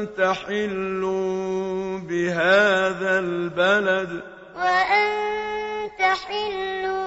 وأنت حِلٌّ بِهَٰذَا الْبَلَدِ وَأَنتَ حِلٌّ